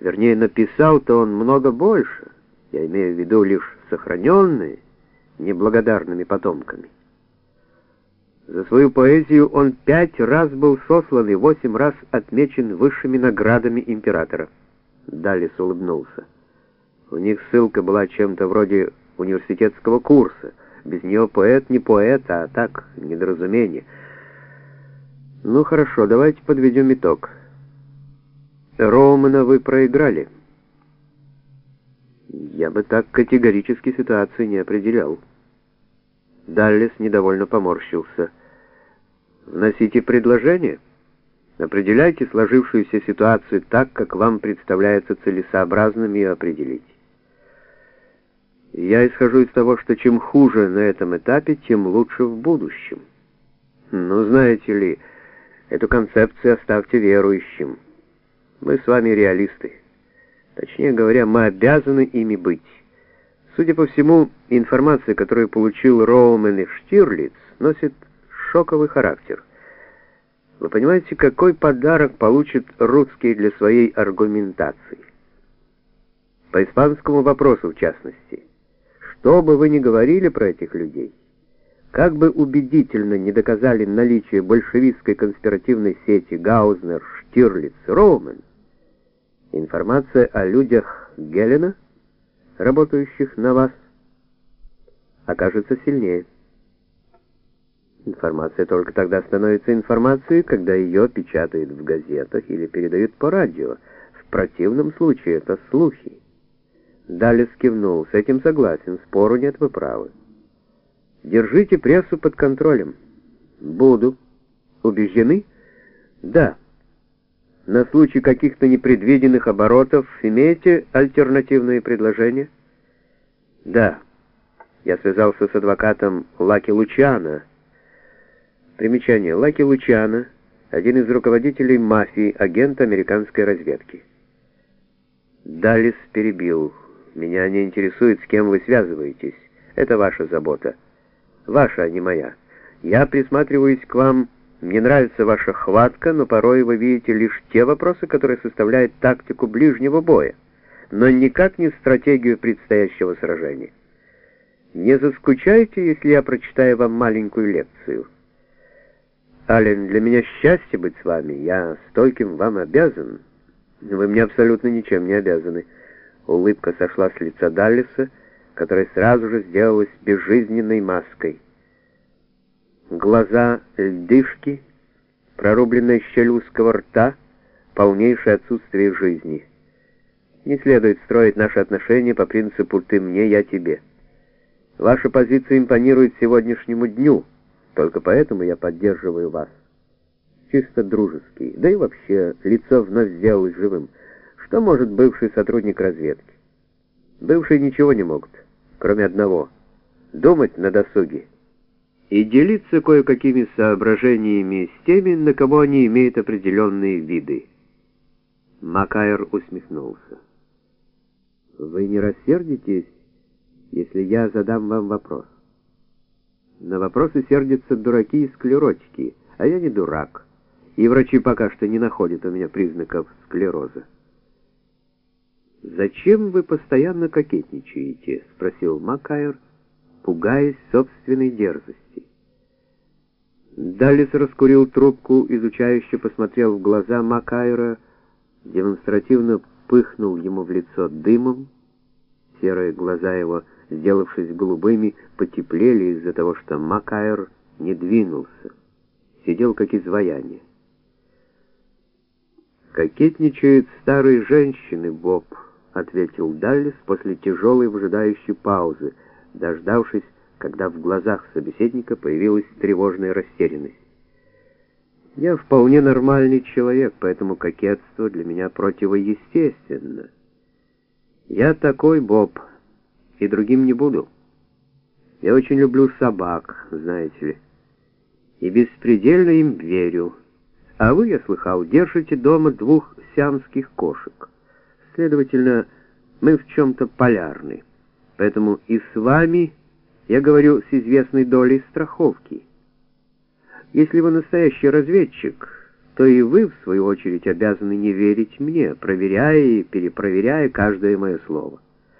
Вернее, написал-то он много больше. Я имею в виду лишь сохраненные неблагодарными потомками. За свою поэзию он пять раз был сослан и восемь раз отмечен высшими наградами императора. Далис улыбнулся. У них ссылка была чем-то вроде университетского курса. Без нее поэт не поэт, а так, недоразумение. Ну хорошо, давайте подведем итог. Роумана вы проиграли. Я бы так категорически ситуацию не определял. Даллес недовольно поморщился. Вносите предложение. Определяйте сложившуюся ситуацию так, как вам представляется целесообразным ее определить. Я исхожу из того, что чем хуже на этом этапе, тем лучше в будущем. Ну, знаете ли, эту концепцию оставьте верующим. Мы с вами реалисты. Точнее говоря, мы обязаны ими быть. Судя по всему, информация, которую получил Роумен и Штирлиц, носит шоковый характер. Вы понимаете, какой подарок получит русский для своей аргументации? По испанскому вопросу, в частности. Что бы вы ни говорили про этих людей, как бы убедительно не доказали наличие большевистской конспиративной сети Гаузнер, Штирлиц, Роумен, информация о людях Гелена — работающих на вас, окажется сильнее. Информация только тогда становится информацией, когда ее печатают в газетах или передают по радио. В противном случае это слухи. Далее кивнул. С этим согласен. Спору нет, вы правы. Держите прессу под контролем. Буду. Убеждены? Да. На случай каких-то непредвиденных оборотов имеете альтернативные предложения? Да. Я связался с адвокатом Лаки Лучана. Примечание. Лаки Лучана — один из руководителей мафии, агент американской разведки. Далис перебил. Меня не интересует, с кем вы связываетесь. Это ваша забота. Ваша, а не моя. Я присматриваюсь к вам мне нравится ваша хватка, но порой вы видите лишь те вопросы, которые составляют тактику ближнего боя, но никак не стратегию предстоящего сражения. Не заскучайте, если я прочитаю вам маленькую лекцию. Ален, для меня счастье быть с вами. Я стольким вам обязан. Вы мне абсолютно ничем не обязаны. Улыбка сошла с лица Даллиса, которая сразу же сделалась безжизненной маской. Глаза льдышки, прорубленная щель узкого рта, полнейшее отсутствие жизни. Не следует строить наши отношения по принципу «ты мне, я тебе». Ваша позиция импонирует сегодняшнему дню, только поэтому я поддерживаю вас. Чисто дружеский, да и вообще лицо вновь сделалось живым. Что может бывший сотрудник разведки? Бывшие ничего не могут, кроме одного — думать на досуге и делиться кое-какими соображениями с теми, на кого они имеют определенные виды. Макайр усмехнулся. «Вы не рассердитесь, если я задам вам вопрос?» На вопросы сердятся дураки и склеротики, а я не дурак, и врачи пока что не находят у меня признаков склероза. «Зачем вы постоянно кокетничаете?» — спросил Макайр, пугаясь собственной дерзости. Даллис раскурил трубку, изучающе посмотрел в глаза Макайра, демонстративно пыхнул ему в лицо дымом. Серые глаза его, сделавшись голубыми, потеплели из-за того, что Макайр не двинулся, сидел как изваяние. «Кокетничают старые женщины, Боб», — ответил Даллис после тяжелой выжидающей паузы, — дождавшись, когда в глазах собеседника появилась тревожная растерянность. «Я вполне нормальный человек, поэтому кокетство для меня противоестественно. Я такой, Боб, и другим не буду. Я очень люблю собак, знаете ли, и беспредельно им верю. А вы, я слыхал, держите дома двух сиамских кошек. Следовательно, мы в чем-то полярны». Поэтому и с вами я говорю с известной долей страховки. Если вы настоящий разведчик, то и вы, в свою очередь, обязаны не верить мне, проверяя и перепроверяя каждое мое слово.